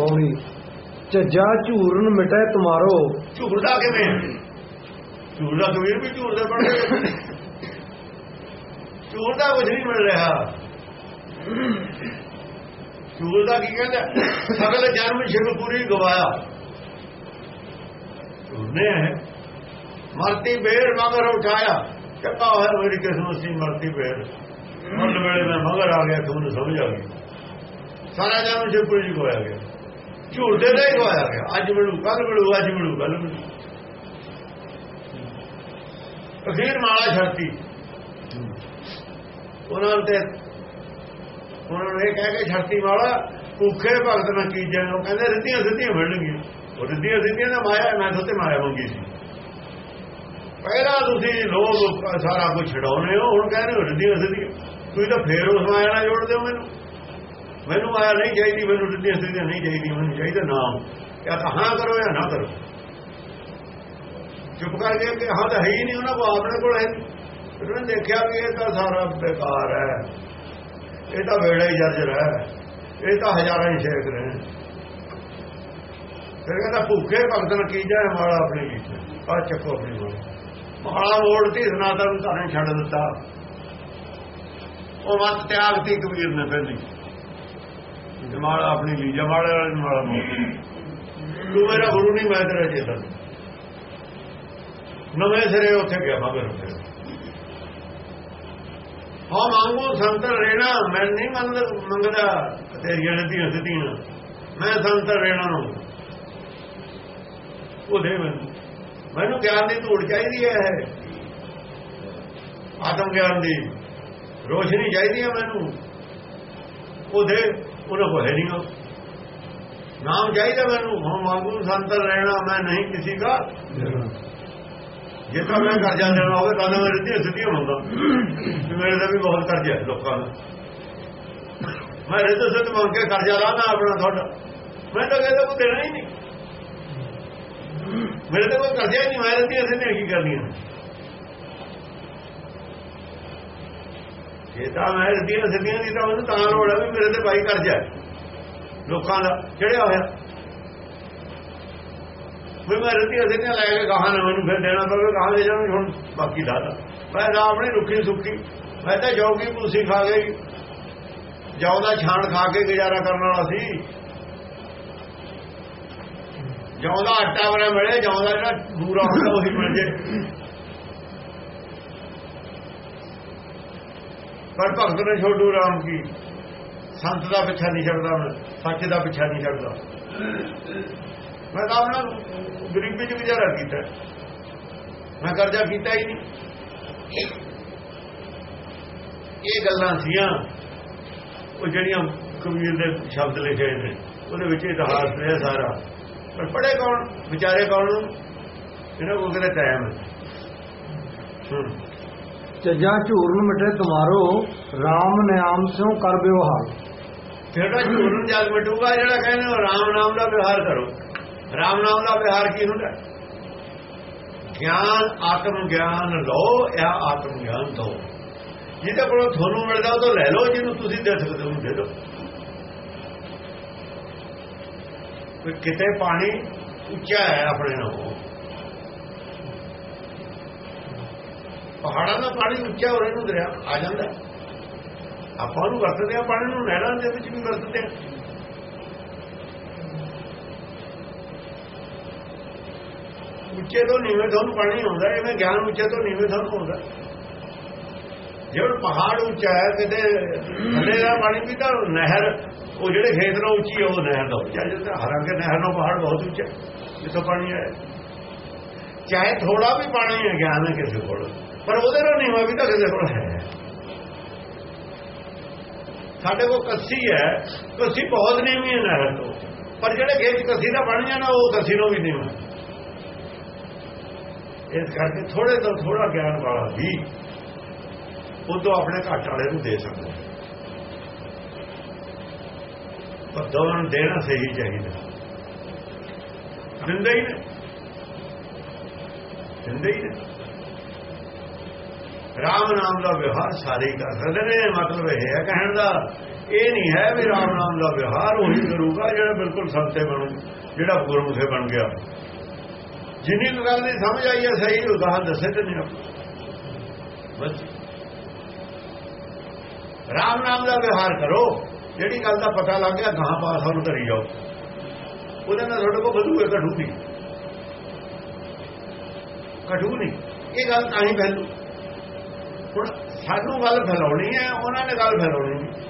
ਪੌੜੀ ਝੱਜਾ ਝੂਰਨ ਮਿਟੇ ਤੁਮਾਰੋ। ਝੂਰਦਾ ਕਿਵੇਂ? ਝੂਰਦਾ ਕਬੀਰ ਵੀ ਝੂਰਦਾ ਬਣ ਗਿਆ। ਝੂਰਦਾ ਕੁਝ ਨਹੀਂ ਮਿਲ ਰਿਹਾ। ਝੂਰਦਾ ਕੀ ਕਹਿੰਦਾ? ਸਗਲ ਜਨਮ ਸ਼ਿਵ ਪੂਰੀ ਗਵਾਇਆ। ਝੂਰਨੇ ਮਰਤੀ ਬੇਰ ਮਗਰ ਉਠਾਇਆ। ਚੱਕਾ ਹੋਇਆ ਮੇਰੀ ਕਿਸਮਤ ਸੀ ਮਰਤੀ ਬੇਰ। ਮੁੱਢ ਵੇਲੇ ਮੈਂ ਮਗਰ ਆ ਗਿਆ ਤੁਹਾਨੂੰ ਸਮਝ ਆ ਗਈ। ਸਾਰਾ ਜਨਮ ਸ਼ਿਵ ਪੂਰੀ ਗਵਾਇਆ ਗਿਆ। ਝੂਠਦੇ ਦਾ ਹੀ ਗਵਾਇਆ ਗਿਆ। ਅੱਜ ਮਿਲੂ ਕੱਲ ਮਿਲੂ ਅੱਜ ਮਿਲੂ ਕੱਲ ਮਿਲੂ ਅਖੀਰ ਮਾਲਾ ਛੱਡਤੀ। ਉਹਨਾਂ ਤੇ ਉਹਨਾਂ ਨੇ ਇਹ ਕਹਿ ਕੇ ਛੱਡਤੀ ਮਾਲਾ, ਭੁੱਖੇ ਭਗਤ ਨਾ ਕੀਜੇ ਉਹ ਕਹਿੰਦੇ, ਰਿੱਧੀਆਂ ਸਿੱਧੀਆਂ ਮਿਲਣਗੀਆਂ। ਉਹ ਰਿੱਧੀਆਂ ਸਿੱਧੀਆਂ ਦਾ ਮਾਇਆ ਮੈਂ ਤਾਂ ਤੇ ਮਾਇਆ ਮੰਗੀ ਸੀ। ਪਹਿਲਾਂ ਤੁਸੀਂ ਲੋਕ ਸਾਰਾ ਕੁਝ ਛਡਾਉਨੇ ਹੋ, ਹੁਣ ਕਹਿੰਦੇ ਹੋ ਰਿੱਧੀਆਂ ਸਿੱਧੀਆਂ। ਤੁਸੀਂ ਤਾਂ ਫੇਰ ਉਸ ਮਾਇਆ ਨਾਲ ਜੋੜਦੇ ਹੋ ਮੈਨੂੰ। ਮੈਨੂੰ ਆਇਆ, ਨਹੀਂ ਚਾਹੀਦੀ, ਮੈਨੂੰ ਸਿੱਧੀਆਂ ਸਿੱਧੀਆਂ ਨਹੀਂ ਚਾਹੀਦੀ ਮੈਨੂੰ ਚਾਹੀਦਾ ਨਾਮ। ਜਾਂ ਤਾਂ ਹਾਂ ਕਰੋ ਜਾਂ ਨਾ ਕਰੋ। ਚੁੱਪ ਕਰਕੇ ਕਿ ਹਾਂ ਤਾਂ ਹੈ ਹੀ ਨਹੀਂ, ਉਹਨਾਂ ਕੋਲ ਆਪਣੇ ਕੋਲ ਹੈ ਨਹੀਂ। ਉਹਨਾਂ ਨੇ ਦੇਖਿਆ ਵੀ ਇਹ ਤਾਂ ਸਾਰਾ ਬੇਕਾਰ ਹੈ। ਇਹ ਤਾਂ ਵੇੜਾ ਹੀ ਜਰਜਰ ਹੈ। ਇਹ ਤਾਂ ਹਜ਼ਾਰਾਂ ਹੀ ਸ਼ੇਖ ਰਹੇ ਫਿਰ ਕਹਿੰਦਾ, ਭੁੱਖੇ ਭਗਤ ਨੇ ਕੀ ਜਾਏ ਮਾਲਾ ਆਪਣੀ ਵਿੱਚ ਆ ਚੱਕੋ ਆਪਣੀ ਮਾਲਾ ਮਾਲਾ ਮੋੜਤੀ, ਸਨਾਤਨ ਧਰਨ ਛੱਡ ਦਿੱਤਾ। ਉਹ ਮਤ ਤਿਆਗਤੀ ਕਬੀਰ ਨੇ ਪਹਿਲੀ। ਜਮਾਲ ਆਪਣੀ ਲਈ ਜਮਾਲ ਵਾਲੇ ਨੂੰ ਤੂੰ ਮੇਰਾ ਗੁਰੂ ਨਹੀਂ, ਮੈਂ ਤੇਰਾ ਚੇਤਨ ਨਵੇਂ ਸਿਰੇ ਉੱਥੇ ਗਿਆ ਮੈਂ ਉੱਥੇ। ਹਾਂ ਮੰਗੂ ਸੰਤ ਰਹਿਣਾ ਮੈਂ ਨਹੀਂ ਮੰਗਦਾ ਮੰਗਦਾ ਤੇਰੀਆਂ ਨਦੀਆਂ ਸਿੱਧੀਆਂ। ਮੈਂ ਸੰਤ ਰਹਿਣਾ ਨੂੰ। ਉਹ ਦੇ ਮੈਨੂੰ। ਮੈਨੂੰ ਗਿਆਨ ਦੀ ਧੂੜ ਚਾਹੀਦੀ ਹੈ ਆਤਮ ਗਿਆਨ ਦੀ ਰੋਸ਼ਨੀ ਚਾਹੀਦੀ ਹੈ ਮੈਨੂੰ। ਉਹ ਦੇ। ਉਹਨਾਂ ਕੋਲ ਹੈ ਨਹੀਂ ਨਾਮ ਚਾਹੀਦਾ ਮੈਨੂੰ, ਹੁਣ ਮੰਗੂ ਸੰਤਰ ਰਹਿਣਾ ਮੈਂ ਨਹੀਂ ਕਿਸੇ ਦਾ। ਜੇ ਤਾਂ ਮੈਂ ਕਰਜ਼ਾ ਦੇਣਾ ਹੋਵੇ, ਤਾਂ ਮੈਂ ਰਿੱਧੀਆਂ ਸਿੱਧੀਆਂ ਮੰਗਾ ਮੇਰੇ ਦਾ ਵੀ ਬਹੁਤ ਕਰਜ਼ਾ ਹੈ ਲੋਕਾਂ ਦਾ। ਮੈਂ ਰਿੱਧ ਸਿੱਧ ਮੰਗ ਕੇ ਕਰਜ਼ਾ ਲਾਣਾ ਆਪਣਾ ਤੁਹਾਡਾ। ਮੈਂ ਤਾਂ ਕਹਿੰਦਾ ਕੋਈ ਦੇਣਾ ਹੀ ਨਹੀਂ। ਮੇਰੇ ਤਾਂ ਕੋਈ ਕਰਜ਼ਾ ਹੀ ਨਹੀਂ, ਮੈਂ ਰਿੱਧੀਆਂ ਸਿੱਧੀਆਂ ਕੀ ਕਰਨੀਆਂ। ਇਹ ਤਾਂ ਮੈਂ ਰਿੱਧੀਆਂ ਸਿੱਧੀਆਂ ਦੀ ਤਾਂ ਮੈਨੂੰ ਤਾਂ ਲੋੜ ਹੈ ਵੀ ਮੇਰੇ ਤੇ ਭਾਈ ਕਰਜ਼ਾ ਲੋਕਾਂ ਦਾ ਚੜਿਆ ਹੋਇਆ। ਫਿਰ ਮੈਂ ਰਤੀ ਅਸਿਆਂ ਲੈ ਕੇ ਕਹਾਂ ਨਾ ਮੈਨੂੰ ਫਿਰ ਦੇਣਾ ਪਵੇ ਕਹਾਂ ਲੈ ਜਾਣਾ ਹੁਣ ਬਾਕੀ ਦਾਦਾ ਮੈਂ ਤਾਂ ਆਪਣੀ ਰੁੱਖੀ ਸੁੱਕੀ ਮੈਂ ਤਾਂ ਜੋਗੀ ਪੂਸੀ ਖਾ ਗਈ ਜਾਉ ਦਾ ਛਾਣ ਖਾ ਕੇ ਗੁਜ਼ਾਰਾ ਕਰਨ ਵਾਲਾ ਸੀ। ਜਾਉ ਦਾ ਆਟਾ ਬਣਾ ਮਿਲੇ ਜਾਉ ਦਾ ਜਿਹੜਾ ਦੂਰਾ ਹੁੰਦਾ, ਉਹੀ ਮਿਲ ਜੇ ਪਰ ਭਗਤ ਨੇ ਛੋਡੂ ਰਾਮ ਕੀ? ਸੰਤ ਦਾ ਪਿੱਛਾ ਨਹੀਂ ਛੱਡਦਾ ਮੈਂ ਸੱਚ ਦਾ ਪਿੱਛਾ ਨਹੀਂ ਛੱਡਦਾ। ਮੈਂ ਤਾਂ ਆਪਣਾ ਗਰੀਬੀ ਚ ਗੁਜ਼ਾਰਾ ਕੀਤਾ। ਮੈਂ ਕਰਜ਼ਾ ਕੀਤਾ ਹੀ ਨਹੀਂ। ਇਹ ਗੱਲਾਂ ਸੀਆਂ, ਉਹ ਜਿਹੜੀਆਂ ਕਬੀਰ ਦੇ ਸ਼ਬਦ ਲਿਖੇ ਨੇ, ਉਹਦੇ ਵਿੱਚ ਇਤਿਹਾਸ ਰਿਹਾ ਸਾਰਾ। ਪਰ ਪੜੇ ਕੌਣ? ਵਿਚਾਰੇ ਕੌਣ? ਇਹਨਾਂ ਕੋਲ ਕਿਹੜਾ ਟਾਈਮ ਹੈ। ਝੱਜਾ ਝੂਰਨ ਮਿਟੇ ਤੁਮਾਰੋ RAM ਨਿਆਮ ਸਿਓ ਕਰ ਵਿਵਹਾਰ। ਜਿਹੜਾ ਝੂਰਨ ਜਗ ਮਟੂਗਾ ਜਿਹੜਾ ਕਹਿੰਦੇ ਹੋ, ਰਾਮ ਨਾਮ ਦਾ ਵਿਵਹਾਰ ਕਰੋ। ਰਾਮ ਨਾਮ ਦਾ ਵਿਹਾਰ ਕੀ ਹੁੰਦਾ? ਗਿਆਨ, ਆਤਮ ਗਿਆਨ ਲਓ ਇਹ ਆਤਮ ਗਿਆਨ ਦੋ। ਜਿਹਦੇ ਕੋਲੋਂ ਤੁਹਾਨੂੰ ਮਿਲਦਾ, ਉਹ ਤੋਂ ਲੈ ਲਓ, ਜਿਹਨੂੰ ਤੁਸੀਂ ਦੇ ਸਕਦੇ ਹੋ ਦੇ ਦਿਓ। ਕਿਤੇ ਪਾਣੀ ਉੱਚਾ ਹੈ ਆਪਣੇ ਨਾਲੋਂ। ਪਹਾੜਾਂ ਦਾ ਪਾਣੀ ਉੱਚਾ ਹੋ ਰਿਹਾ ਨੂੰ ਦਰਿਆ ਆ ਜਾਂਦਾ। ਆਪਾਂ ਨੂੰ ਵਰਤਦੇ ਆ ਪਾਣੀ ਨੂੰ ਨਹਿਰਾਂ ਦੇ ਵਿੱਚ ਵੀ ਵਰਤਦੇ ਆ ਉੱਚੇ ਤੋਂ ਨੀਵੇਂ ਤੁਹਾਨੂੰ ਪਾਣੀ ਆਉਂਦਾ ਐਵੇਂ ਗਿਆਨ ਉੱਚੇ ਤੋਂ ਨੀਵੇਂ ਤੁਹਾਨੂੰ ਆਉਂਦਾ ਜਿਹੜਾ ਪਹਾੜ ਉੱਚਾ ਹੈ, ਕਿਤੇ ਥੱਲੇ ਦਾ ਪਾਣੀ ਵੀ ਤਾਂ ਨਹਿਰ, ਉਹ ਜਿਹੜੇ ਖੇਤ ਨਾਲ ਉੱਚੀ ਹੈ ਉਹ ਨਹਿਰ ਦਾ ਉੱਚਾ ਜਾਂਦਾ ਹਾਲਾਂਕਿ ਨਹਿਰ ਨਾਲ ਪਹਾੜ ਬਹੁਤ ਉੱਚਾ, ਜਿੱਥੋਂ ਪਾਣੀ ਆਇਆ। ਚਾਹੇ ਥੋੜਾ ਵੀ ਪਾਣੀ ਹੈ, ਗਿਆਨ ਹੈ ਕਿਸੇ ਕੋਲ। ਪਰ ਉਹਦੇ ਨਾਲ ਨੀਵਾ ਵੀ ਤਾਂ ਕਿਸੇ ਕੋਲ ਹੈ। ਸਾਡੇ ਕੋਲ ਕੱਸੀ ਹੈ। ਕੱਸੀ ਬਹੁਤ ਨੀਵੀਂ ਹੈ ਨਹਿਰ ਤੋਂ। ਪਰ ਜਿਹੜੇ ਖੇਤ ਕੱਸੀ ਦਾ ਬਣ ਜਾਣਾ, ਉਹ ਕੱਸੀ ਨੂੰ ਵੀ ਨੀਵਾਂ ਇਸ ਕਰਕੇ ਥੋੜੇ ਤੋਂ ਥੋੜਾ ਗਿਆਨ ਵਾਲਾ ਵੀ ਉਹ ਤੋਂ ਆਪਣੇ ਘਾਟ ਵਾਲੇ ਨੂੰ ਦੇ ਸਕਦਾ ਪਰ ਦੋਨਾਂ ਦੇਣਾ ਸਹੀ ਚਾਹੀਦਾ। ਦਿੰਦੇ ਹੀ ਨੇ। ਦਿੰਦੇ ਹੀ ਨੇ। ਰਾਮ ਨਾਮ ਦਾ ਵਿਵਹਾਰ ਸਾਰੇ ਹੀ ਕਰ ਸਕਦੇ ਨੇ, ਮਤਲਬ ਇਹ ਹੈ ਕਹਿਣ ਦਾ, ਇਹ ਨਹੀਂ ਹੈ ਵੀ ਰਾਮ ਨਾਮ ਦਾ ਵਿਵਹਾਰ ਉਹੀ ਕਰੂਗਾ ਜਿਹੜਾ ਬਿਲਕੁਲ ਸੰਤੇ ਬਣੂ, ਜਿਹੜਾ ਗੁਰਮੁਖੇ ਬਣ ਗਿਆ। ਜਿੰਨੀ ਕੁ ਗੱਲ ਦੀ ਸਮਝ ਆਈ ਹੈ ਸਹੀ, ਉਦਾਹਰਨ ਦੱਸੇ ਤੇ ਨਹੀਂ ਬਸ ਰਾਮ ਨਾਮ ਦਾ ਵਿਵਹਾਰ ਕਰੋ, ਜਿਹੜੀ ਗੱਲ ਦਾ ਪਤਾ ਲੱਗ ਗਿਆ ਗਾਂ ਪਾਸ ਉਹਨੂੰ ਕਰੀ ਜਾਓ। ਉਹਦੇ ਨਾਲ ਤੁਹਾਡੇ ਕੋਲ ਵਧੂਗਾ ਘਟੂ ਨਹੀਂ। ਘਟੂ ਨਹੀਂ। ਇਹ ਗੱਲ ਤਾਂ ਹੀ ਫੈਲੂ ਹੁਣ ਸਾਨੂੰ ਗੱਲ ਫੈਲਾਉਣੀ ਹੈ, ਉਹਨਾਂ ਨੇ ਗੱਲ ਫੈਲਾਉਣੀ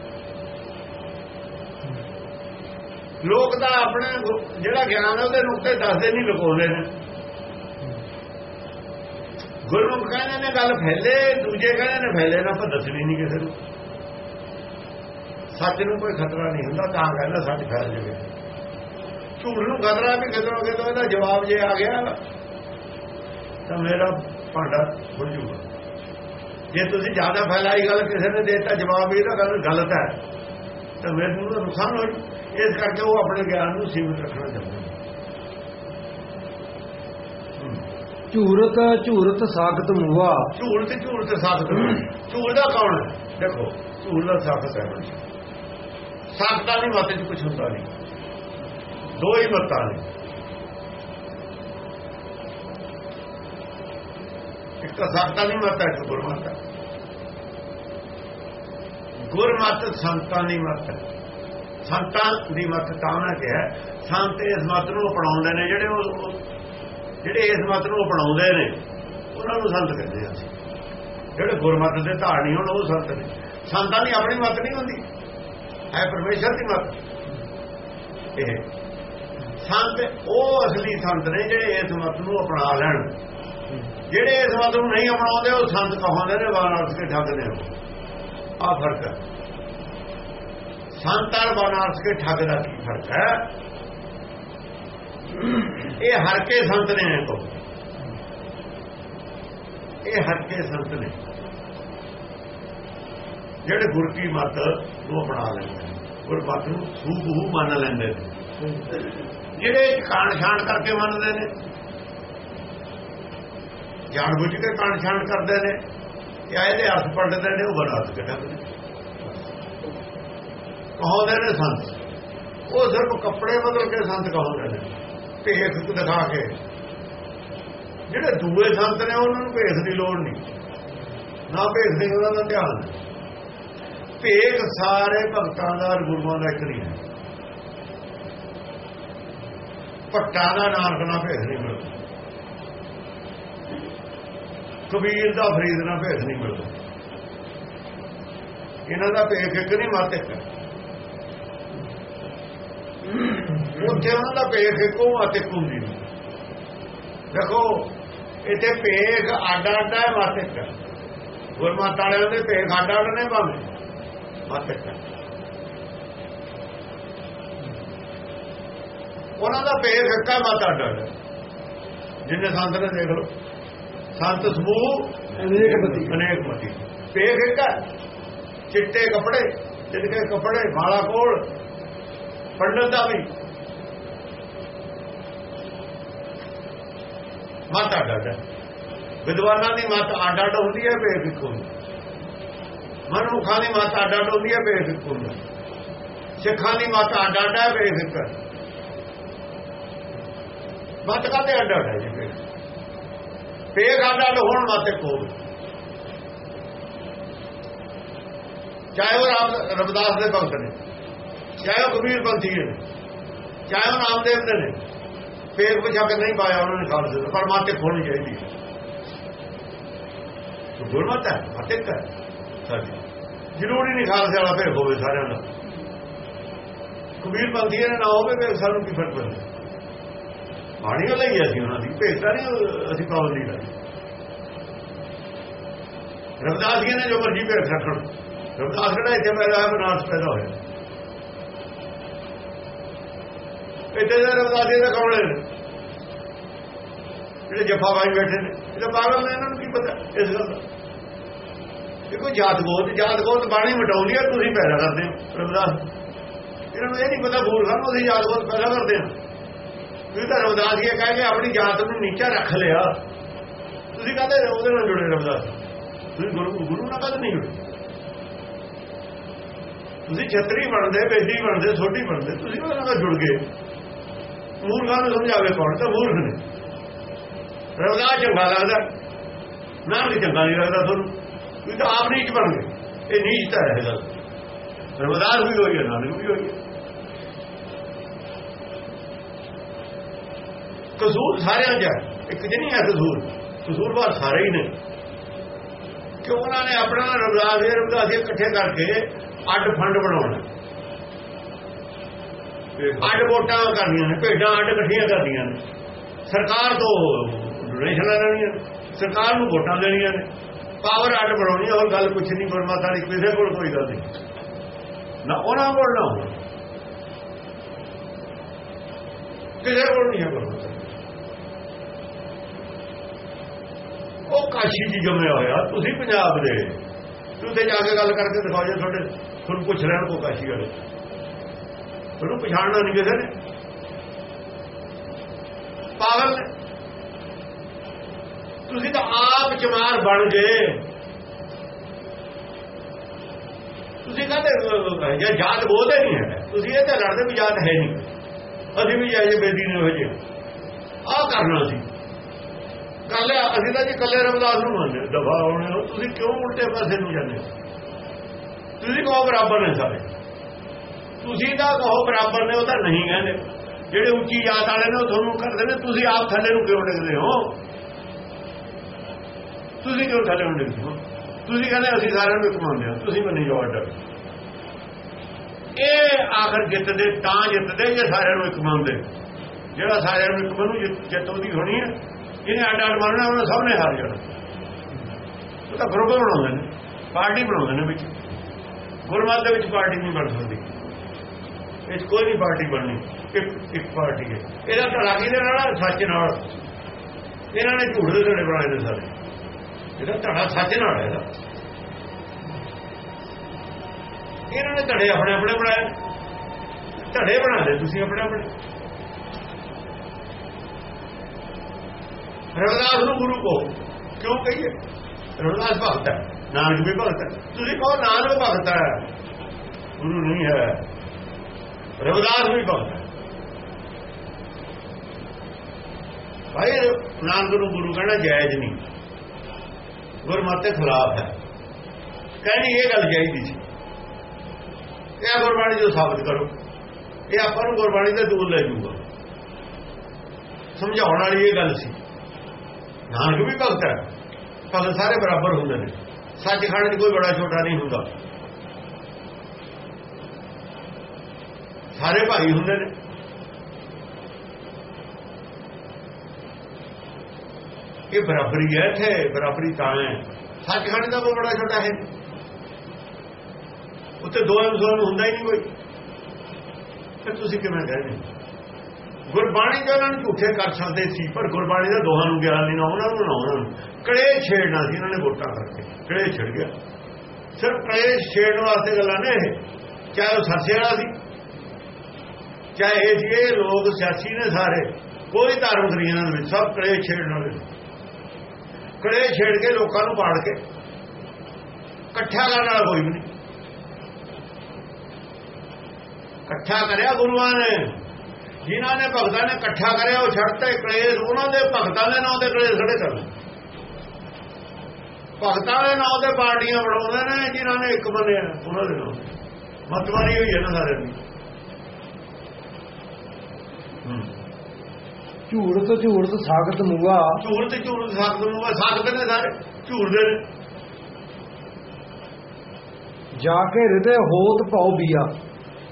ਲੋਕ ਤਾਂ ਆਪਣੇ ਜਿਹੜਾ ਗਿਆਨ ਹੈ ਉਹਦੇ ਨੁਕਤੇ ਦੱਸਦੇ ਨਹੀਂ, ਲੁਕਾਉਂਦੇ ਨੇ। ਗੁਰਮੁਖ ਕਹਿੰਦੇ ਨੇ ਗੱਲ ਫੈਲੇ, ਦੂਜੇ ਕਹਿੰਦੇ ਨੇ ਫੈਲੇ ਨਾ ਪਰ ਦੱਸਣੀ ਨਹੀਂ ਕਿਸੇ ਨੂੰ। ਸੱਚ ਨੂੰ ਕੋਈ ਖਤਰਾ ਨਹੀਂ ਹੁੰਦਾ, ਤਾਂ ਕਹਿੰਦਾ ਸੱਚ ਫੈਲ ਜਾਵੇ। ਝੂਠ ਨੂੰ ਖਤਰਾ ਵੀ ਕਿਧਰੋਂ ਕਿਧਰੋਂ ਇਹਦਾ ਜਵਾਬ ਜੇ ਆ ਗਿਆ, ਤਾਂ ਮੇਰਾ ਭਾਂਡਾ ਖੁੱਲ ਜੂਗਾ ਜੇ ਤੁਸੀਂ ਜ਼ਿਆਦਾ ਫੈਲਾਈ ਗੱਲ ਕਿਸੇ ਨੇ ਦੇਤਾ ਜਵਾਬ ਇਹਦਾ ਗੱਲ ਗਲਤ ਹੈ। ਤਾਂ ਮੈਨੂੰ ਉਹਦਾ ਨੁਕਸਾਨ ਹੋ ਇਸ ਕਰਕੇ ਉਹ ਆਪਣੇ ਗਿਆਨ ਨੂੰ ਸੀਮਿਤ ਰੱਖਣਾ ਚਾਹੁੰਦੇ ਝੂਰਤ ਝੂਰਤ ਸਾਖਤ ਮੂਆ। ਝੂਠ ਤੇ ਝੂਠ ਤੇ ਸਾਖਤ ਝੂਠ ਦਾ ਕੌਣ ਹੈ? ਦੇਖੋ ਝੂਠ ਦਾ ਸਾਖਤ ਹੈ ਸਾਖਤਾਂ ਦੀ ਮਤ ਚ ਕੁਝ ਹੁੰਦਾ ਨਹੀਂ। ਦੋ ਹੀ ਮਤਾਂ ਨੇ। ਇੱਕ ਸੰਤਾਂ ਦੀ ਮਤ ਹੈ ਇੱਕ ਗੁਰਮਤ ਹੈ ਗੁਰਮਤ ਸੰਤਾਂ ਦੀ ਮਤ ਹੈ ਸੰਤਾਂ ਦੀ ਮਤ ਤਾਂ ਉਹਨਾਂ ਕਿਹਾ ਸੰਤ ਇਸ ਮਤ ਨੂੰ ਅਪਣਾਉਂਦੇ ਨੇ, ਜਿਹੜੇ ਉਹ ਜਿਹੜੇ ਇਸ ਮਤ ਨੂੰ ਅਪਣਾਉਂਦੇ ਨੇ, ਉਹਨਾਂ ਨੂੰ ਸੰਤ ਕਹਿੰਦੇ ਆ ਅਸੀਂ। ਜਿਹੜੇ ਗੁਰਮਤ ਦੇ ਧਾਰਨੀ ਹੋਣ, ਉਹ ਸੰਤ ਨੇ। ਸੰਤਾਂ ਦੀ ਆਪਣੀ ਮਤ ਨਹੀਂ ਹੁੰਦੀ। ਹੈ ਪਰਮੇਸ਼ਰ ਦੀ ਮਤ। ਇਹ ਸੰਤ ਉਹ ਅਸਲੀ ਸੰਤ ਨੇ ਜਿਹੜੇ ਇਸ ਮਤ ਨੂੰ ਅਪਣਾ ਲੈਣ। ਜਿਹੜੇ ਇਸ ਮਤ ਨੂੰ ਨਹੀਂ ਅਪਣਾਉਂਦੇ ਉਹ ਸੰਤ ਕਹਾਉਂਦੇ ਨੇ ਵਾਰਾਸ ਕੇ ਠੱਗ ਨੇ। ਆ ਫ਼ਰਕ ਹੈ। ਸੰਤ ਔਰ ਵਾਰਾਸ ਕੇ ਠੱਗ ਦਾ ਕੀ ਫ਼ਰਕ ਹੈ? ਇਹ ਹਰ ਕੇ ਸੰਤ ਨੇ ਇਹ ਤੋਂ। ਇਹ ਹਰ ਕੇ ਸੰਤ ਨੇ। ਜਿਹੜੇ ਗੁਰ ਕੀ ਮਤ ਨੂੰ ਅਪਣਾ ਲੈਂਦੇ ਗੁਰ ਮਤ ਨੂੰ ਸੂਬਹੂ ਮੰਨ ਲੈਂਦੇ ਨੇ। ਜਿਹੜੇ ਕਾਣ ਛਾਣ ਕਰਕੇ ਮੰਨਦੇ ਨੇ ਜਾਣ ਬੁੱਝ ਕੇ ਕਣ ਛਾਣ ਕਰਦੇ ਨੇ ਜਾਂ ਇਹਦੇ ਅਰਥ ਪੜਦੇ ਨੇ, ਉਹ ਬਰਾਤ ਕੱਢਦੇ ਨੇ ਕਹਾਉਂਦੇ ਨੇ ਸੰਤ, ਉਹ ਸਿਰਫ ਕੱਪੜੇ ਬਦਲ ਕੇ ਸੰਤ ਕਹਾਉਂਦੇ ਨੇ, ਭੇਖ ਦਿਖਾ ਕੇ। ਜਿਹੜੇ ਦੂਏ ਸੰਤ ਨੇ, ਉਹਨਾਂ ਨੂੰ ਭੇਖ ਦੀ ਲੋੜ ਨਹੀਂ। ਨਾ ਭੇਖ ਦੀ ਉਹਨਾਂ ਦਾ ਧਿਆਨ। ਭੇਖ ਸਾਰੇ ਭਗਤਾਂ ਦਾ ਗੁਰੂਆਂ ਦਾ ਇੱਕ ਨਹੀਂ ਹੈ। ਪੱਟਾ ਦਾ ਨਾਨਕ ਨਾ ਭੇਖ ਨਹੀਂ ਮਿਲਦਾ ਕਬੀਰ ਦਾ ਫਰੀਦ ਨਾਲ ਭੇਦ ਨਹੀਂ ਮਿਲਦਾ। ਇਹਨਾਂ ਦਾ ਭੇਖ ਇੱਕ ਨਹੀਂ, ਮਤ ਇੱਕ। ਉੱਥੇ ਉਹਨਾਂ ਦਾ ਭੇਖ ਇੱਕੋ, ਮਤ ਇੱਕ ਹੁੰਦੀ ਦੇਖੋ, ਇੱਥੇ ਭੇਖ ਆਡਾ ਆਡਾ ਹੈ, ਮਤ ਇੱਕ। ਹੈ ਵਾਲੇ ਵਾਲਿਆਂ ਦੇ ਭੇਖ ਆਡਾ ਆਡਾ ਨੇ ਭਾਵੇਂ, ਮਤ ਇੱਕ। ਉਹਨਾਂ ਦਾ ਭੇਖ ਇੱਕਾ ਮਤ ਆਡਾ ਆਡਾ ਜਿੰਨੇ ਸੰਤ ਨੇ ਦੇਖ ਲਓ। ਸੰਤ ਸਮੂਹ ਅਨੇਕ ਬਤੀ ਅਨੇਕ ਮਤੀ। ਭੇਖ ਇੱਕ ਚਿੱਟੇ ਕੱਪੜੇ ਜਿਨਕੇ ਕੱਪੜੇ ਮਾਲਾ ਕੋਲ ਪੰਡਤ ਦਾ ਵੀ। ਮਤ ਹੈ। ਵਿਦਵਾਨਾਂ ਦੀ ਮਤ ਅੱਡ ਅੱਡ ਹੁੰਦੀ ਹੈ ਭੇਦ ਇੱਕ ਹੁੰਦੀ ਮਨੁੱਖਾਂ ਦੀ ਮਤ ਅੱਡ ਅੱਡ ਹੁੰਦੀ ਹੈ ਭੇਦ ਇੱਕ ਹੁੰਦਾ ਸਿੱਖਾਂ ਦੀ ਮਤ ਅੱਡ ਅੱਡ ਹੈ ਹੈ। ਮਤ ਕਾਤੇ ਅੱਡ ਅੱਡ ਹੈ ਜੀ ਭੇਦ ਭੇਦ ਅੱਡ ਹੋਣ ਮਤ ਇੱਕ ਹੋਵੇ ਚਾਹੇ ਉਹ ਰਾਮ ਰਬਦਾਸ ਦੇ ਭਗਤ ਨੇ, ਚਾਹੇ ਉਹ ਕਬੀਰ ਪੰਥੀ ਨੇ, ਚਾਹੇ ਉਹ ਨਾਮਦੇਵ ਦੇ ਨੇ, ਫੇਰ ਪੁੱਛਾ ਨਹੀਂ ਪਾਇਆ ਉਹਨਾਂ ਨੇ ਖਾਲਸੇ ਪਰ ਮਾਤੇ ਖੋਣੀ ਚਾਹੀਦੀ ਗੁਰਮਤ ਹੈ ਮਤਿਕ ਹੈ। ਸਾਡੀ ਜ਼ਰੂਰੀ ਨਹੀਂ ਖਾਲਸੇ ਵਾਲਾ ਫੇਰ ਹੋਵੇ ਸਾਰਿਆਂ ਦਾ ਕਬੀਰ ਪੰਥੀ ਨੇ ਨਾ ਹੋਵੇ, ਫੇਰ ਸਾਨੂੰ ਕੀ ਫ਼ਰਕ ਪੈਂਦਾ? ਬਾਣੀ ਉਹ ਲਈ ਅਸੀਂ ਉਹਨਾਂ ਦੀ। ਭੇਜਦਾ ਨਹੀਂ ਅਸੀਂ ਪਾਬੰਦੀ ਲਾਈ ਰਵਦਾਸ ਜੀ ਨੇ ਜੋ ਮਰਜ਼ੀ ਭੇਜ ਰੱਖਣ ਰਵਦਾਸ ਕਿਹੜਾ ਇੱਥੇ ਪੈਦਾ ਹੋਇਆ, ਬਨਾਰਸ ਪੈਦਾ ਹੋਇਆ। ਇੱਥੇ ਦੇ ਰਵਦਾਸੀ ਦੇ ਕਮਲੇ ਨੇ ਜਿਹੜੇ ਜੱਫਾ ਬਾਈ ਬੈਠੇ ਨੇ। ਇਹ ਤਾਂ ਪਾਗਲ ਨੇ, ਇਹਨਾਂ ਨੂੰ ਕੀ ਪਤਾ ਇਸ ਗੱਲ ਦਾ? ਇਹ ਕੋਈ ਜਾਤ ਗੋਤ ਜਾਤ ਗੋਤ ਬਾਣੀ ਮਟਾਉਂਦੀ ਹੈ ਤੁਸੀਂ ਪੈਦਾ ਕਰਦੇ ਹੋ, ਰਵਦਾਸ। ਇਹਨਾਂ ਨੂੰ ਇਹ ਨਹੀਂ ਪਤਾ ਬੂਰ ਸਾਨੂੰ ਅਸੀਂ ਜਾਤ ਗੋਤ ਪੈਦਾ ਕਰਦੇ ਹਾਂ। ਤੁਸੀਂ ਤਾਂ ਰਵਦਾਸ ਇਹ ਕਹਿ ਕੇ ਆਪਣੀ ਜਾਤ ਨੂੰ ਨੀਚਾ ਰੱਖ ਲਿਆ। ਤੁਸੀਂ ਕਹਿੰਦੇ ਉਹਦੇ ਨਾਲ ਜੁੜੇ ਰਵਦਾਸ ਤੁਸੀਂ ਗੁਰੂ ਗੁਰੂ ਨਾਲ ਕਦੇ ਨਹੀਂ ਜੁੜੇ? ਤੁਸੀਂ ਛਤਰੀ ਬਣਦੇ, ਬੇਦੀ ਬਣਦੇ ਛੋਟੀ ਬਣਦੇ, ਤੁਸੀਂ ਉਹਦੇ ਨਾਲ ਜੁੜ ਗਏ। ਮੂਰਖਾਂ ਨੂੰ ਸਮਝਾਵੇ ਕੌਣ? ਤਾਂ ਮੂਰਖ ਨੇ। ਰਵਿਦਾਸ ਚੰਗਾ ਲੱਗਦਾ। ਨਾ ਵੀ ਚੰਗਾ ਨਹੀਂ ਲੱਗਦਾ ਤੁਹਾਨੂੰ। ਤੁਸੀਂ ਤਾਂ ਆਪ ਨੀਚ ਬਣ ਗਏ। ਇਹ ਨੀਚ ਤਾਂ ਹੈ ਗੱਲ। ਰਵਿਦਾਸ ਵੀ ਹੋਈ ਹੈ, ਨਾਨਕ ਵੀ ਹੋਈ ਹੈ। ਕਸੂਰ ਸਾਰਿਆਂ ਦਾ ਹੈ। ਇੱਕ ਜਿਹੀ ਨਹੀਂ ਹੈ ਕਸੂਰ ਕਸੂਰਵਾਰ ਸਾਰੇ ਹੀ ਨੇ। ਕਿ ਉਹਨਾਂ ਨੇ ਆਪਣਾ ਰਵਿਦਾਸ ਇਹ ਰਵਿਦਾਸ ਇਕੱਠੇ ਕਰਕੇ ਅੱਡ ਫੰਡ ਬਣਾਉਣਾ। ਅੱਡ ਵੋਟਾਂ ਕਰਨੀਆਂ ਨੇ, ਭੇਡਾਂ ਅੱਡ ਇਕੱਠੀਆਂ ਕਰਦੀਆਂ ਨੇ। ਸਰਕਾਰ ਤੋਂ ਡੋਨੇਸ਼ਨਾਂ ਲੈਣੀਆਂ ਸਰਕਾਰ ਨੂੰ ਵੋਟਾਂ ਦੇਣੀਆਂ ਨੇ। ਪਾਵਰ ਅੱਡ ਬਣਾਉਣੀ ਹੋਰ ਗੱਲ ਕੁਛ ਨਹੀਂ ਪਰਮਾਤਮਾ ਦੀ ਕਿਸੇ ਕੋਲ ਕੋਈ ਗੱਲ ਨਹੀਂ। ਨਾ ਉਹਨਾਂ ਕੋਲ ਨਾ ਹੋਣਾ। ਕਿਸੇ ਕੋਲ ਨਹੀਂ ਹੈ ਪਰਮਾਤਮਾ ਕਾਸ਼ੀ ਜੀ ਜੰਮਿਆ ਹੋਇਆ ਤੁਸੀਂ ਪੰਜਾਬ ਦੇ। ਤੁਸੀਂ ਜਾ ਕੇ ਗੱਲ ਕਰਕੇ ਦਿਖਾਓ ਜੇ ਤੁਹਾਡੇ, ਤੁਹਾਨੂੰ ਪੁੱਛ ਲੈਣ ਕੋ ਕਾਸ਼ੀ ਵਾਲੇ। ਤੁਹਾਨੂੰ ਪਛਾਣਨਾ ਨਹੀਂ ਕਿਸੇ ਨੇ। ਪਾਗਲ ਤੁਸੀਂ ਤਾਂ ਆਪ ਚਮਾਰ ਬਣ ਗਏ। ਤੁਸੀਂ ਕਹਿੰਦੇ, ਜੇ ਜਾਤ ਬੋਲਦੇ ਨਹੀਂ ਹੈ। ਤੁਸੀਂ ਇਹ ਤਾਂ ਲੜਦੇ ਵੀ ਜਾਤ ਹੈ ਨਹੀਂ। ਅਸੀਂ ਵੀ ਜਾਇਏ ਬੇਦੀ ਨੇ ਹੋ ਜੇ। ਆਹ ਕਰਨਾ ਸੀ ਕਰ ਲਿਆ, ਅਸੀਂ ਤਾਂ ਜੀ ਕੱਲੇ ਰਮਦਾਸ ਨੂੰ ਮੰਨਦੇ ਦਫਾ ਹੋਣੇ ਹੋ, ਤੁਸੀਂ ਕਿਉਂ ਉਲਟੇ ਪਾਸੇ ਨੂੰ ਜਾਂਦੇ ਹੋ? ਤੁਸੀਂ ਕਹੋ ਬਰਾਬਰ ਨੇ ਸਾਰੇ। ਤੁਸੀਂ ਤਾਂ ਕਹੋ ਬਰਾਬਰ ਨੇ, ਉਹ ਤਾਂ ਨਹੀਂ ਕਹਿੰਦੇ। ਜਿਹੜੇ ਉੱਚੀ ਜਾਤ ਵਾਲੇ ਨੇ, ਉਹ ਤੁਹਾਨੂੰ ਕਰਦੇ ਨੇ, ਤੁਸੀਂ ਆਪ ਥੱਲੇ ਨੂੰ ਕਿਉਂ ਡਿੱਗਦੇ ਹੋ? ਤੁਸੀਂ ਕਿਉਂ ਥੱਲੇ ਨੂੰ ਡਿੱਗਦੇ ਹੋ? ਤੁਸੀਂ ਕਹਿੰਦੇ ਅਸੀਂ ਸਾਰਿਆਂ ਨੂੰ ਇੱਕ ਮੰਨਦੇ ਹਾਂ, ਤੁਸੀਂ ਮੰਨੀ ਜਾਓ ਅੱਡ। ਇਹ ਆਖਰ ਜਿੱਤਦੇ ਤਾਂ ਜਿੱਤਦੇ ਜੇ ਸਾਰਿਆਂ ਨੂੰ ਇੱਕ ਮੰਨਦੇ। ਜਿਹੜਾ ਸਾਰਿਆਂ ਨੂੰ ਇੱਕ ਮੰਨੂ, ਜਿੱਤ ਜਿੱਤ ਉਹਦੀ ਹੋਣੀ ਹੈ। ਜਿਹਨੇ ਅੱਡ ਅੱਡ ਮੰਨਣਾ ਉਹਨੇ ਸਭ ਨੇ ਹਾਰ ਜਾਣਾ। ਉਹ ਤਾਂ ਗਰੁੱਪ ਬਣਾਉਂਦੇ ਨੇ, ਪਾਰਟੀ ਬਣਾਉਂਦੇ ਨੇ ਵਿੱਚ। ਗੁਰਮਤਿ ਦੇ ਵਿੱਚ ਪਾਰਟੀ ਨਹੀਂ ਬਣ ਸਕਦੀ। ਇਹ ਕੋਈ ਵੀ ਪਾਰਟੀ ਬਣਨੀ, ਇੱਕ ਇੱਕ ਪਾਰਟੀ ਹੈ। ਇਹਦਾ ਧੜਾ ਕਿਹਦੇ ਨਾਲ ਸੱਚ ਨਾਲ। ਇਹਨਾਂ ਨੇ ਝੂਠ ਦੇ ਧੜੇ ਬਣਾਏ ਨੇ ਸਾਰੇ। ਇਹਦਾ ਧੜਾ ਸੱਚ ਨਾਲ ਹੈ ਇਹਦਾ। ਇਹਨਾਂ ਨੇ ਧੜੇ ਆਪਣੇ ਆਪਣੇ ਬਣਾਏ ਧੜੇ ਬਣਾ ਲਏ ਤੁਸੀਂ ਆਪਣੇ ਆਪਣੇ ਰਵਿਦਾਸ ਨੂੰ ਗੁਰੂ ਕੋ ਕਿਉਂ ਕਹੀਏ? ਰਵਿਦਾਸ ਭਗਤ ਹੈ, ਨਾਨਕ ਵੀ ਭਗਤ ਹੈ। ਤੁਸੀਂ ਕਹੋ ਨਾਨਕ ਭਗਤ ਹੈ। ਗੁਰੂ ਨਹੀਂ ਹੈ। ਰਵਿਦਾਸ ਵੀ ਭਗਤ ਹੈ। ਭਾਈ, ਨਾਨਕ ਨੂੰ ਗੁਰੂ ਕਹਿਣਾ ਜਾਇਜ਼ ਨਹੀਂ। ਗੁਰਮਤਿ ਖਿਲਾਫ ਹੈ। ਕਹਿਣੀ ਇਹ ਗੱਲ ਚਾਹੀਦੀ ਸੀ। ਇਹ ਗੁਰਬਾਣੀ ਜੋ ਸਾਬਤ ਕਰੋ। ਇਹ ਆਪਾਂ ਨੂੰ ਗੁਰਬਾਣੀ ਦੇ ਦੂਰ ਲੈ ਜੂਗਾ ਸਮਝਾਉਣ ਵਾਲੀ ਇਹ ਗੱਲ ਸੀ। ਨਾਨਕ ਵੀ ਭਗਤ ਹੈ। ਭਗਤ ਸਾਰੇ ਬਰਾਬਰ ਹੁੰਦੇ ਨੇ। ਸੱਚਖੰਡ 'ਚ ਕੋਈ ਬੜਾ ਛੋਟਾ ਨਹੀਂ ਹੁੰਦਾ। ਸਾਰੇ ਭਾਈ ਹੁੰਦੇ ਨੇ। ਇਹ ਬਰਾਬਰੀ ਹੈ ਇੱਥੇ, ਬਰਾਬਰੀ ਤਾਂ ਹੈ। ਸੱਚਖੰਡ ਦਾ ਕੋਈ ਬੜਾ ਛੋਟਾ ਹੈ ਉੱਥੇ ਦੋ ਇਨਸਾਨ ਹੁੰਦਾ ਹੀ ਨਹੀਂ ਕੋਈ। ਫਿਰ ਤੁਸੀਂ ਕਿਵੇਂ ਕਹਿੰਦੇ ਗੁਰਬਾਣੀ ਦੇ ਉਹਨਾਂ ਨੂੰ ਝੂਠੇ ਕਰ ਸਕਦੇ ਸੀ, ਪਰ ਗੁਰਬਾਣੀ ਦਾ ਦੋਹਾਂ ਨੂੰ ਗਿਆਨ ਨਹੀਂ ਨਾ ਉਹਨਾਂ ਨੂੰ ਨਾ ਉਹਨਾਂ ਨੂੰ ਕੜੇ ਛੇੜਨਾ ਸੀ ਇਹਨਾਂ ਨੇ ਵੋਟਾਂ ਕਰਕੇ। ਕੜੇ ਛਿੜ ਗਿਆ। ਸਿਰਫ ਕੜੇ ਛੇੜਨ ਵਾਸਤੇ ਗੱਲਾਂ ਨੇ ਇਹ। ਚਾਹੇ ਉਹ ਸਰਸੇ ਵਾਲਾ ਸੀ, ਚਾਹੇ ਇਹ ਸੀ, ਇਹ ਲੋਕ ਸਿਆਸੀ ਨੇ ਸਾਰੇ। ਕੋਈ ਧਾਰਮਿਕ ਨਹੀਂ ਇਹਨਾਂ ਦੇ ਵਿੱਚ, ਸਭ ਕੜੇ ਛੇੜਨ ਵਾਲੇ। ਕੜੇ ਛੇੜ ਕੇ ਲੋਕਾਂ ਨੂੰ ਪਾੜ ਕੇ। ਇਕੱਠਾ ਕਰਨ ਵਾਲਾ ਕੋਈ ਵੀ ਨਹੀਂ। ਇਕੱਠਾ ਕਰਿਆ ਗੁਰੂਆਂ ਨੇ। ਜਿਨ੍ਹਾਂ ਨੇ ਭਗਤਾਂ ਨੇ ਇਕੱਠਾ ਕਰਿਆ ਉਹ ਛੱਡਤੇ ਕਲੇਸ਼ ਉਹਨਾਂ ਦੇ ਭਗਤਾਂ ਦੇ ਨਾਂ ਤੇ ਕਲੇਸ਼ ਖੜੇ ਕਰਨ ਭਗਤਾਂ ਦੇ ਨਾਂ ਤੇ ਪਾਰਟੀਆਂ ਬਣਾਉਂਦੇ ਨੇ ਜਿਨ੍ਹਾਂ ਨੇ ਇੱਕ ਬਣਿਆ ਉਹਨਾਂ ਦੇ ਨਾਂ ਮਤਵਾਰੀ ਹੋਈ ਹੈ ਨਾ ਸਾਰੇ ਦੀ ਝੂੜ ਤੋਂ ਝੂੜ ਤੋਂ ਸਾਖਤ ਮੂਆ ਝੂੜ ਤੇ ਝੂੜ ਸਾਖਤ ਨੂੰ ਸਾਖਤ ਨੇ ਸਾਰੇ ਝੂੜਦੇ ਨੇ। ਜਾ ਕੇ ਹਿਰਦੇ ਹੋਤ ਪਾਉ ਬੀਆ।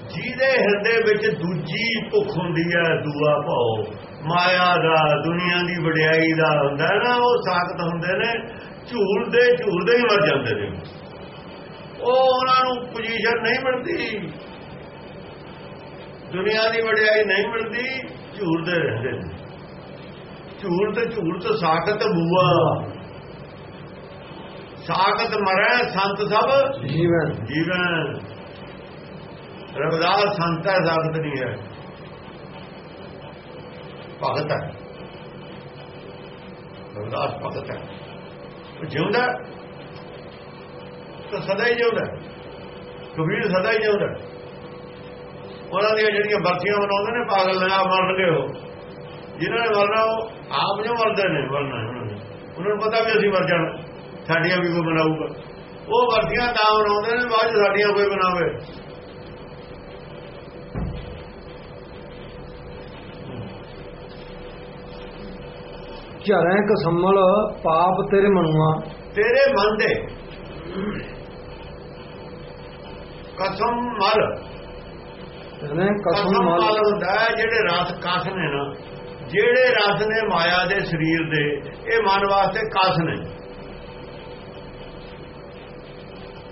ਜਿਹਦੇ ਹਿਰਦੇ ਵਿੱਚ ਦੂਜੀ ਭੁੱਖ ਹੁੰਦੀ ਹੈ ਦੂਆ ਭਾਉ। ਮਾਇਆ ਦਾ ਦੁਨੀਆ ਦੀ ਵਡਿਆਈ ਦਾ ਹੁੰਦਾ ਨਾ ਉਹ ਸਾਖਤ ਹੁੰਦੇ ਨੇ ਝੂਲਦੇ ਝੂਲਦੇ ਹੀ ਮਰ ਜਾਂਦੇ ਨੇ। ਉਹ ਉਹਨਾਂ ਨੂੰ ਪੋਜੀਸ਼ਨ ਨਹੀਂ ਮਿਲਦੀ। ਦੁਨੀਆ ਦੀ ਵਡਿਆਈ ਨਹੀਂ ਮਿਲਦੀ ਝੂਲਦੇ ਰਹਿੰਦੇ ਨੇ। ਝੂਲ ਤੇ ਝੂਲ ਤੇ ਸਾਖਤ ਬੂਆ। ਸਾਖਤ ਮਰੈ ਸੰਤ ਸਭ। ਜੀਵਨ। ਜੀਵਨ। ਰਵਦਾਸ ਸੰਤ ਹੈ ਸਾਖਤ ਨਹੀਂ ਹੈ। ਭਗਤ ਹੈ। ਰਵਦਾਸ ਭਗਤ ਹੈ। ਜਿਉਂਦਾ ਤਾਂ ਸਦਾ ਹੀ ਜਿਉਂਦਾ ਕਬੀਰ ਸਦਾ ਹੀ ਜਿਉਂਦਾ ਉਹਨਾਂ ਦੀਆਂ ਜਿਹੜੀਆਂ ਬਰਸੀਆਂ ਮਨਾਉਂਦੇ ਨੇ, ਪਾਗਲ ਨਾ ਮਰਨਗੇ ਉਹ। ਜਿਨ੍ਹਾਂ ਨੇ ਮਰਨਾ ਉਹ ਆਪ ਜੋ ਮਰਦੇ ਨੇ ਮਰਨਾ ਉਹਨਾਂ ਨੂੰ। ਪਤਾ ਵੀ ਅਸੀਂ ਮਰ ਜਾਣਾ। ਸਾਡੀਆਂ ਵੀ ਕੋਈ ਬਣਾਊਗਾ ਉਹ ਵਰਦੀਆਂ ਤਾਂ ਬਣਾਉਂਦੇ ਨੇ, ਬਾਅਦ 'ਚ ਸਾਡੀਆਂ ਕੋਈ ਬਣਾਵੇ ਝਰੈ ਕਸਮਲ ਪਾਪ ਤੇਰੇ ਮਨੁਆ। ਤੇਰੇ ਮਨ ਦੇ ਕਸਮ ਮਲ ਝਰੈ ਕਸਮ ਮਲ ਹੁੰਦਾ ਜਿਹੜੇ ਰਸ ਕਸ ਨੇ ਨਾ। ਜਿਹੜੇ ਰਸ ਨੇ ਮਾਇਆ ਦੇ ਸਰੀਰ ਦੇ ਇਹ ਮਨ ਵਾਸਤੇ ਕਸ ਨੇ।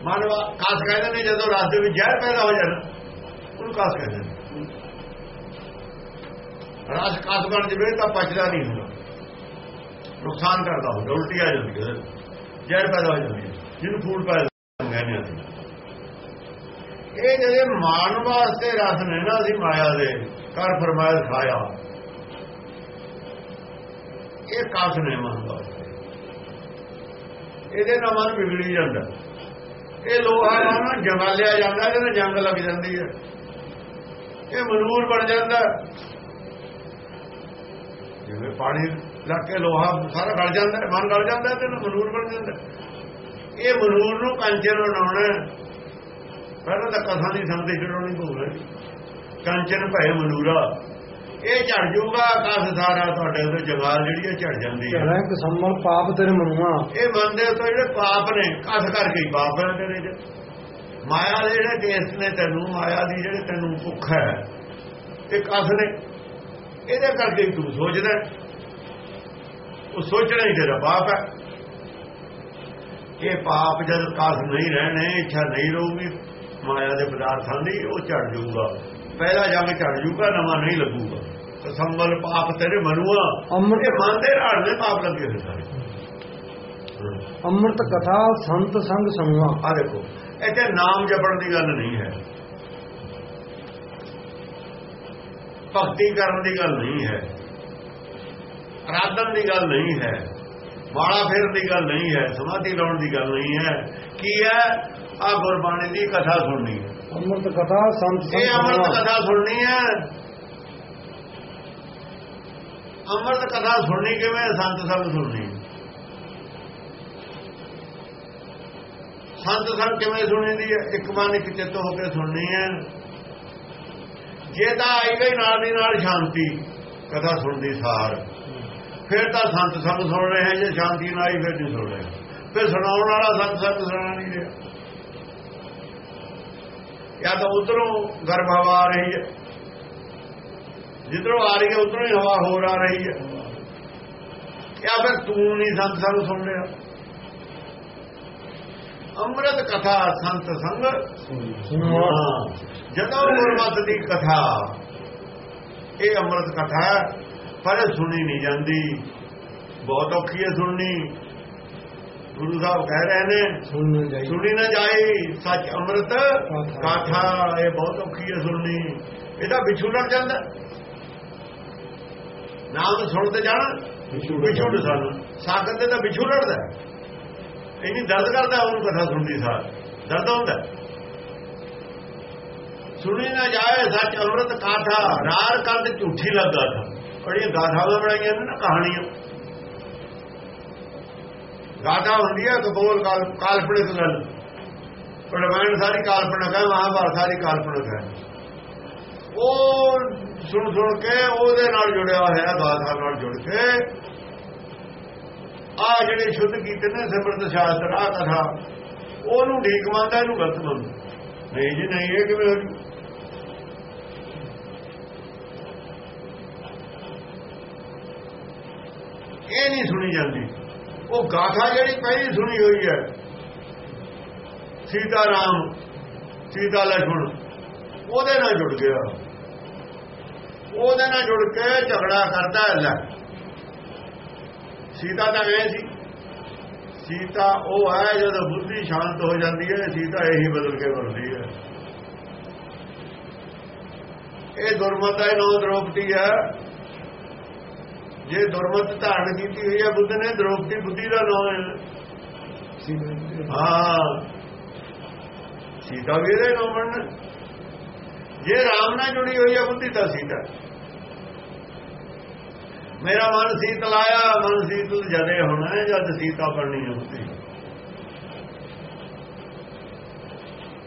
ਮਨ ਕਸ ਕਹਿੰਦੇ ਨੇ ਜਦੋਂ ਰਸ ਦੇ ਵਿੱਚ ਜ਼ਹਿਰ ਪੈਦਾ ਹੋ ਜਾਣਾ ਉਹਨੂੰ ਕਸ ਕਹਿੰਦੇ ਨੇ। ਰਸ ਕਸ ਬਣ ਜਵੇ ਤਾਂ ਪਚਦਾ ਨਹੀਂ ਹੁੰਦਾ। ਨੁਕਸਾਨ ਕਰਦਾ ਹੁੰਦਾ, ਉਲਟੀ ਆ ਜਾਂਦੀ ਹੈ, ਜ਼ਹਿਰ ਪੈਦਾ ਹੋ ਜਾਂਦੀ ਹੈ, ਜਿਹਨੂੰ ਫੂਡ ਪੈਦਾ ਕਹਿੰਦੇ ਅਸੀਂ। ਇਹ ਜਿਹੜੇ ਮਾਨ ਵਾਸਤੇ ਰਸ ਨੇ ਨਾ, ਅਸੀਂ ਮਾਇਆ ਦੇ ਕਰ ਫਰਮਾਇਆ, ਖਾਇਆ। ਇਹ ਕਾਸ ਨੇ ਮਨ ਵਾਸਤੇ। ਇਹਦੇ ਨਾਲ ਮਨ ਵਿਗੜੀ ਜਾਂਦਾ। ਇਹ ਲੋਹਾ ਨਾ ਜੰਗਾਲਿਆ ਜਾਂਦਾ ਇਹਦੇ ਜੰਗ ਲੱਗ ਜਾਂਦੀ ਹੈ। ਇਹ ਮਨੂਰ ਬਣ ਜਾਂਦਾ। ਜਿਵੇਂ ਪਾਣੀ ਲੱਗ ਕੇ ਲੋਹਾ ਸਾਰਾ ਗਲ ਜਾਂਦਾ ਹੈ, ਮਨ ਗਲ ਜਾਂਦਾ ਤੇ ਮਨੂਰ ਬਣ ਜਾਂਦਾ। ਇਹ ਮਨੂਰ ਨੂੰ ਕੰਚਨ ਬਣਾਉਣਾ ਪਹਿਲਾਂ ਤਾਂ ਕਥਾ ਦੀ ਸੰਗਤ ਚੜਾਉਣੀ ਪਊਗਾ ਕੰਚਨ ਭਏ ਮਨੂਰਾ। ਇਹ ਝੜ ਜਾਊਗਾ ਕਸ ਸਾਰਾ ਤੁਹਾਡੇ ਉੱਤੇ ਜਵਾਲ ਜਿਹੜੀ ਝੜ ਜਾਂਦੀ ਹੈ ਝਰੈ ਕਸਮਲ ਪਾਪ ਤੇਰੇ ਮਨੁਆ। ਇਹ ਮੰਨਦੇ ਤੋਂ ਜਿਹੜੇ ਪਾਪ ਨੇ ਕਸ ਕਰਕੇ ਹੀ ਪਾਪ ਹੈ ਤੇਰੇ ਚ ਮਾਇਆ ਦੇ ਜਿਹੜੇ ਟੇਸਟ ਨੇ ਤੈਨੂੰ ਮਾਇਆ ਦੀ ਜਿਹੜੇ ਤੈਨੂੰ ਭੁੱਖ ਹੈ ਇਹ ਕਸ ਨੇ। ਇਹਦੇ ਕਰਕੇ ਤੂੰ ਸੋਚਦਾ। ਉਹ ਸੋਚਣਾ ਹੀ ਤੇਰਾ ਪਾਪ ਹੈ। ਇਹ ਪਾਪ ਜਦ ਕਸ ਨਹੀਂ ਰਹਿਣੇ ਇੱਛਾ ਨਹੀਂ ਰਹੂਗੀ ਮਾਇਆ ਦੇ ਪਦਾਰਥਾਂ ਦੀ ਉਹ ਝੜ ਜਾਊਗਾ। ਪਹਿਲਾ ਜੰਗ ਝੜ ਜਾਊਗਾ ਨਵਾਂ ਨਹੀਂ ਲੱਗੂਗਾ। ਸੰਭਲ ਪਾਪ ਤੇਰੇ ਮਨੂਆ। ਅੰਮ੍ਰਿਤ ਇਹ ਮਨ ਦੇ ਰਾੜ ਨੇ ਪਾਪ ਲੱਗੇ ਹੋਏ ਸਾਰੇ। ਅੰਮ੍ਰਿਤ ਕਥਾ ਸੰਤ ਸੰਗ ਸੁਣਵਾ ਆ ਦੇਖੋ ਇੱਥੇ ਨਾਮ ਜਪਣ ਦੀ ਗੱਲ ਨਹੀਂ ਹੈ। ਭਗਤੀ ਕਰਨ ਦੀ ਗੱਲ ਨਹੀਂ ਹੈ। ਆਰਾਧਨ ਦੀ ਗੱਲ ਨਹੀਂ ਹੈ ਮਾਲਾ ਫੇਰਨ ਦੀ ਗੱਲ ਨਹੀਂ ਹੈ ਸਮਾਧੀ ਲਾਉਣ ਦੀ ਗੱਲ ਨਹੀਂ ਹੈ। ਕੀ ਹੈ? ਆ ਗੁਰਬਾਣੀ ਦੀ ਕਥਾ ਸੁਣਨੀ ਹੈ। ਅੰਮ੍ਰਿਤ ਕਥਾ ਸੰਤ ਇਹ ਅੰਮ੍ਰਿਤ ਕਥਾ। ਸੁਣਨੀ ਹੈ। ਅੰਮ੍ਰਿਤ ਕਥਾ ਸੁਣਨੀ ਕਿਵੇਂ? ਸੰਤ ਸੰਗ ਸੁਣਨੀ। ਸੰਤ ਸੰਗ ਕਿਵੇਂ ਸੁਣੀਦੀ ਹੈ? ਇੱਕ ਮਨ ਇੱਕ ਚਿੱਤ ਹੋ ਕੇ ਸੁਣਨੀ ਹੈ। ਜੇ ਤਾਂ ਆਈ ਗਈ ਨਾਲ ਦੀ ਨਾਲ ਸ਼ਾਂਤੀ ਕਥਾ ਸੁਣਦੀ ਸਾਰ। ਫਿਰ ਤਾਂ ਸੰਤ ਸੰਗ ਸੁਣ ਰਹੇ ਜੇ ਸ਼ਾਂਤੀ ਨਾ ਆਈ ਫਿਰ ਨਹੀਂ ਸੁਣ ਰਹੇ। ਫਿਰ ਸੁਣਾਉਣ ਵਾਲਾ ਸੰਤ ਸੰਗ ਸੁਣਾ ਨਹੀਂ ਰਿਹਾ। ਜਾਂ ਤਾਂ ਉਧਰੋਂ ਗਰਭ ਹਵਾ ਆ ਰਹੀ ਹੈ। ਜਿੱਧਰੋਂ ਆ ਰਹੀ ਹੈ, ਉਧਰੋਂ ਹੀ ਹਵਾ ਹੋਰ ਆ ਰਹੀ ਹੈ। ਜਾਂ ਫਿਰ ਤੂੰ ਨਹੀਂ ਸੰਤ ਸੰਗ ਸੁਣ ਰਿਹਾ। ਅੰਮ੍ਰਿਤ ਕਥਾ ਸੰਤ ਸੰਗ ਜਦੋਂ ਗੁਰਮਤਿ ਦੀ ਕਥਾ, ਇਹ ਅੰਮ੍ਰਿਤ ਕਥਾ ਪਰ ਇਹ ਸੁਣੀ ਨਹੀਂ ਜਾਂਦੀ। ਬਹੁਤ ਔਖੀ ਹੈ ਸੁਣਨੀ। ਗੁਰੂ ਸਾਹਿਬ ਕਹਿ ਰਹੇ ਨੇ ਸੁਣ ਨਾ ਜਾਏ ਸੱਚ ਅੰਮ੍ਰਿਤ ਗਾਥਾ ਇਹ ਬਹੁਤ ਔਖੀ ਹੈ ਸੁਣਨੀ। ਇਹਦਾ ਵਿਛੂ ਲੜ ਜਾਂਦਾ। ਨਾਮ ਸੁਣ ਤੇ ਜਾਣਾ। ਵਿਛੂ ਲ ਸਾਨੂੰ। ਸਾਗਰ ਤੇ ਤਾਂ ਵਿਛੂ ਲੜਦਾ ਇੰਨੀ ਦਰਦ ਕਰਦਾ ਉਹਨੂੰ ਕਥਾ ਸੁਣਦੀ ਸਾਰ। ਦਰਦ ਹੁੰਦਾ ਸੁਣੀ ਨਾ ਜਾਏ ਸੱਚ ਅੰਮ੍ਰਿਤ ਕਾਥਾ ਰਾਰ ਕੰਦ ਝੂਠੀ ਲੱਗਾ ਥਾ ਬੜੀਆਂ ਗਾਥਾਵਾਂ ਬਣਾਈਆਂ ਨੇ ਨਾ, ਕਹਾਣੀਆਂ। ਗਾਥਾ ਹੁੰਦੀ ਹੈ ਕਬੂਲ ਕਾਲ ਕਾਲਪਨਿਕ ਗੱਲ। ਪਰ ਰਾਮਾਇਣ ਸਾਰੀ ਕਾਲਪਨਿਕ ਹੈ, ਮਹਾਭਾਰਤ ਸਾਰੀ ਕਾਲਪਨਿਕ ਹੈ। ਉਹ ਸੁਣ ਸੁਣ ਕੇ ਉਹਦੇ ਨਾਲ ਜੁੜਿਆ ਹੋਇਆ, ਗਾਥਾ ਨਾਲ ਜੁੜ ਕੇ। ਆ ਜਿਹੜੇ ਸ਼ੁੱਧ ਕੀਤੇ ਨੇ ਸਿਮਰਤ ਸ਼ਾਸਤਰ ਆ ਕਥਾ, ਉਹਨੂੰ ਠੀਕ ਮੰਨਦਾ, ਇਹਨੂੰ ਗਲਤ ਮੰਨਦਾ। ਨਹੀਂ ਜੀ, ਨਹੀਂ, ਇਹ ਕਿਵੇਂ ਹੋ ਇਹ ਨਹੀਂ ਸੁਣੀ ਜਾਂਦੀ। ਉਹ ਗਾਥਾ ਜਿਹੜੀ ਪਹਿਲੀ ਸੁਣੀ ਹੋਈ ਹੈ। ਸੀਤਾ ਰਾਮ ਸੀਤਾ ਲਖਣ ਉਹਦੇ ਨਾਲ ਜੁੜ ਗਿਆ। ਉਹਦੇ ਨਾਲ ਜੁੜ ਕੇ ਝਗੜਾ ਕਰਦਾ ਅੱਲਾ ਸੀਤਾ ਤਾਂ ਇਹ ਸੀ। ਸੀਤਾ ਉਹ ਹੈ ਜਦੋਂ ਬੁੱਧੀ ਸ਼ਾਂਤ ਹੋ ਜਾਂਦੀ ਹੈ, ਸੀਤਾ ਇਹੀ ਬਦਲ ਕੇ ਵਰਦੀ ਹੈ। ਇਹ ਦੁਰਮਤਾ ਇਹ ਨੋ ਦ੍ਰੋਪਤੀ ਹੈ। ਜੇ ਦੁਰਮਤ ਧਾਰਨ ਕੀਤੀ ਹੋਈ ਹੈ ਬੁੱਧ ਨੇ ਦ੍ਰੋਪਤੀ ਬੁੱਧੀ ਦਾ ਨਾਮ ਹੈ ਹਾਂ। ਸੀਤਾ ਵੀ ਇਹਦੇ ਨਾਲ ਬਣਨ ਜੇ ਰਾਮ ਨਾਲ ਜੁੜੀ ਹੋਈ ਹੈ ਬੁੱਧੀ ਤਾਂ ਸੀਤਾ। ਮੇਰਾ ਮਨ ਸੀਤਲ ਆਇਆ ਮਨ ਸੀਤਲ ਜਦੇ ਹੋਣਾ ਹੈ ਜਦ ਸੀਤਾ ਬਣਨੀ ਹੈ ਬੁੱਧੀ।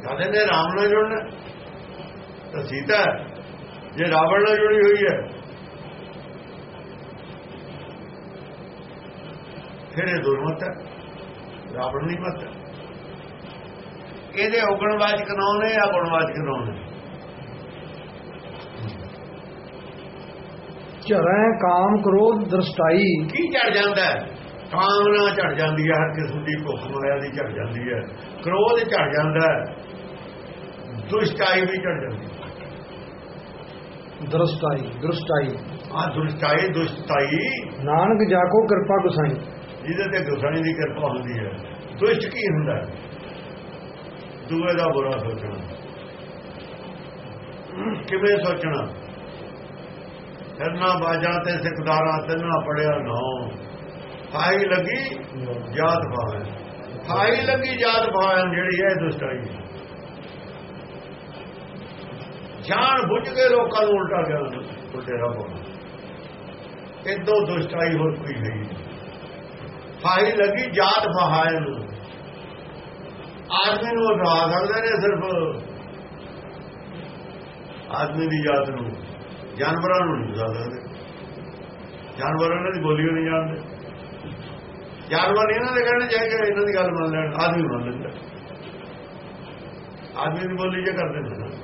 ਜਦ ਇਹਨੇ ਰਾਮ ਨਾਲ ਜੁੜਨਾ ਤਾਂ ਸੀਤਾ। ਜੇ ਰਾਵਣ ਨਾਲ ਜੁੜੀ ਹੋਈ ਹੈ ਫਿਰ ਇਹ ਦੁਰਮਤ ਹੈ। ਰਾਵਣ ਨਹੀਂ ਮਤ। ਹੈ ਇਹਦੇ ਔਗਣਵਾਚਕ ਨਾਮ ਨੇ ਜਾਂ ਗੁਣਵਾਚਕ ਨਾਮ ਨੇ ਝਰੈ ਕਾਮ ਕ੍ਰੋਧ ਦ੍ਰਿਸ਼ਟਾਈ। ਕੀ ਝੜ ਜਾਂਦਾ ਹੈ? ਕਾਮਨਾ ਝੜ ਜਾਂਦੀ ਹੈ ਹਰ ਕਿਸਮ ਦੀ ਭੁੱਖ ਮਾਇਆ ਦੀ ਝੜ ਜਾਂਦੀ ਹੈ। ਕ੍ਰੋਧ ਝੜ ਜਾਂਦਾ ਹੈ ਦੁਸ਼ਟਾਈ ਵੀ ਝੜ ਜਾਂਦੀ ਹੈ। ਦ੍ਰਿਸ਼ਟਾਈ ਦ੍ਰਿਸ਼ਟਾਈ। ਆ ਦੁਸ਼ਟਾਈ ਦੁਸ਼ਟਾਈ ਨਾਨਕ ਜਾ ਕੋ ਕਿਰਪਾ ਗੁਸਾਈ। ਜਿਹਦੇ ਤੇ ਗੁਸਾਈ ਦੀ ਕਿਰਪਾ ਹੁੰਦੀ ਹੈ। ਦੁਸ਼ਟ ਕੀ ਹੁੰਦਾ? ਦੂਏ ਦਾ ਬੁਰਾ ਸੋਚਣਾ। ਕਿਵੇਂ ਸੋਚਣਾ? ਕਰਨਾ ਬਾਜਾਂ ਤੇ ਸਿਕਦਾਰਾਂ ਤਿੰਨਾ ਪੜਿਆ ਨੌ। ਖਾਈ ਲੱਗੀ, ਜਾਤ ਭਾਵੇਂ। ਖਾਈ ਲੱਗੀ, ਜਾਤ ਭਾਵੇਂ, ਜਿਹੜੀ ਹੈ ਦੁਸ਼ਟਾਈ ਜਾਣ ਬੁੱਝ ਕੇ ਲੋਕਾਂ ਨੂੰ ਉਲਟਾ ਗਿਆ ਉਲਟੇਰਾ ਪਾਉਣਾ ਇਦੋਂ ਦੁਸ਼ਟਾਈ ਹੋਰ ਕੋਈ ਨਹੀਂ। ਖਾਈ ਲੱਗੀ ਜਾਤ ਭਾਵੇਂ ਨੂੰ। ਆਦਮੀ ਨੂੰ ਉਠਾ ਸਕਦੇ ਨੇ ਸਿਰਫ। ਆਦਮੀ ਦੀ ਜਾਤ ਨੂੰ। ਜਾਨਵਰਾਂ ਨੂੰ ਨਹੀਂ ਉਠਾ ਸਕਦੇ। ਜਾਨਵਰ ਇਹਨਾਂ ਦੀ ਬੋਲੀ ਨਹੀਂ ਜਾਣਦੇ ਜਾਨਵਰ ਇਹਨਾਂ ਦੇ ਕਹਿਣੇ ਚਾਹੀਦੇ, ਇਹਨਾਂ ਦੀ ਗੱਲ ਮੰਨ ਲੈਣ। ਆਦਮੀ ਮੰਨ ਲੈਂਦਾ। ਆਦਮੀ ਦੀ ਬੋਲੀ ਜੇ ਕਰਦੇ ਨੇ।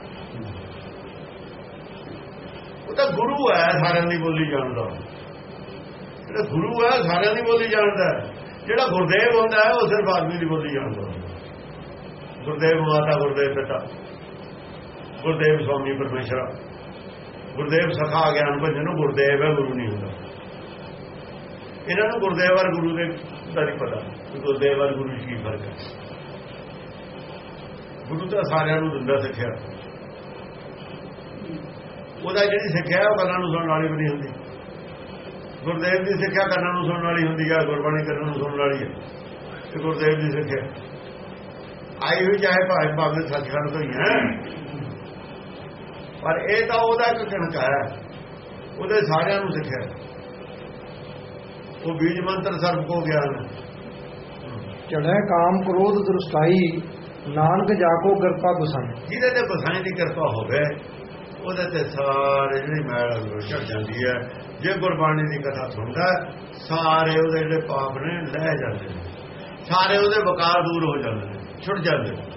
ਉਹ ਤਾਂ ਗੁਰੂ ਹੈ ਸਾਰਿਆਂ ਦੀ ਬੋਲੀ ਜਾਣਦਾ। ਜਿਹੜਾ ਗੁਰੂ ਹੈ ਸਾਰਿਆਂ ਦੀ ਬੋਲੀ ਜਾਣਦਾ ਜਿਹੜਾ ਗੁਰਦੇਵ ਹੁੰਦਾ ਹੈ, ਉਹ ਸਿਰਫ ਆਦਮੀ ਦੀ ਬੋਲੀ ਜਾਣਦਾ ਗੁਰਦੇਵ ਮਾਤਾ, ਗੁਰਦੇਵ ਪਿਤਾ, ਗੁਰਦੇਵ ਸਵਾਮੀ ਪਰਮੇਸ਼ਰ, ਗੁਰਦੇਵ ਸਖਾ ਗਿਆਨ ਭੰਜਨ ਨੂੰ ਗੁਰਦੇਵ ਹੈ, ਗੁਰੂ ਨਹੀਂ ਹੁੰਦਾ। ਇਹਨਾਂ ਨੂੰ ਗੁਰਦੇਵ ਔਰ ਗੁਰੂ ਦੇ ਦਾ ਨਹੀਂ ਪਤਾ ਗੁਰਦੇਵ ਔਰ ਗੁਰੂ ਕੀ ਫ਼ਰਕ ਹੈ। ਗੁਰੂ ਤਾਂ ਸਾਰਿਆਂ ਨੂੰ ਦਿੰਦਾ ਸਿੱਖਿਆ। ਉਹਦਾ ਜਿਹੜੀ ਸਿੱਖਿਆ, ਉਹ ਗੱਲਾਂ ਨੂੰ ਸੁਣਨ ਵਾਲੀ ਵੀ ਨਹੀਂ ਹੁੰਦੀ। ਗੁਰਦੇਵ ਦੀ ਸਿੱਖਿਆ ਕੰਨਾਂ ਨੂੰ ਸੁਣਨ ਵਾਲੀ ਹੁੰਦੀ ਹੈ ਗੁਰਬਾਣੀ ਕੰਨਾਂ ਨੂੰ ਸੁਣਨ ਵਾਲੀ ਹੈ ਤੇ ਗੁਰਦੇਵ ਦੀ ਸਿੱਖਿਆ। ਆਈ ਹੋਈ ਚਾਹੇ ਭਾਵੇਂ ਭਾਵੇਂ ਸੱਚਖੰਡ ਤੋਂ ਹੀ ਹੈ। ਪਰ ਇਹ ਤਾਂ ਉਹਦਾ ਇੱਕ ਕਣਕ ਹੈ। ਉਹਦੇ ਸਾਰਿਆਂ ਨੂੰ ਸਿੱਖਿਆ। ਉਹ ਬੀਜ ਮੰਤਰ ਸਰਬ ਕੋ ਗਿਆਨ ਚੜੈ ਕਾਮ ਕ੍ਰੋਧ ਦ੍ਰਿਸ਼ਟਾਈ ਨਾਨਕ ਜਾ ਕੋ ਕਿਰਪਾ ਗੁਸਾਈ ਜਿਹਦੇ ਤੇ ਬਸਾਈ ਦੀ ਕਿਰਪਾ ਹੋਵੇ ਉਹਦੇ ਤੇ ਸਾਰੇ ਜਿਹੜੀ ਮੈਲ ਝੜ ਜਾਂਦੀ ਹੈ। ਜੇ ਗੁਰਬਾਣੀ ਦੀ ਕਥਾ ਸੁਣਦਾ ਸਾਰੇ ਉਹਦੇ ਜਿਹੜੇ ਪਾਪ ਨੇ, ਲੈ ਜਾਂਦੇ ਨੇ। ਸਾਰੇ ਉਹਦੇ ਵਿਕਾਰ ਦੂਰ ਹੋ ਜਾਂਦੇ ਨੇ, ਛੁੱਟ ਜਾਂਦੇ ਨੇ।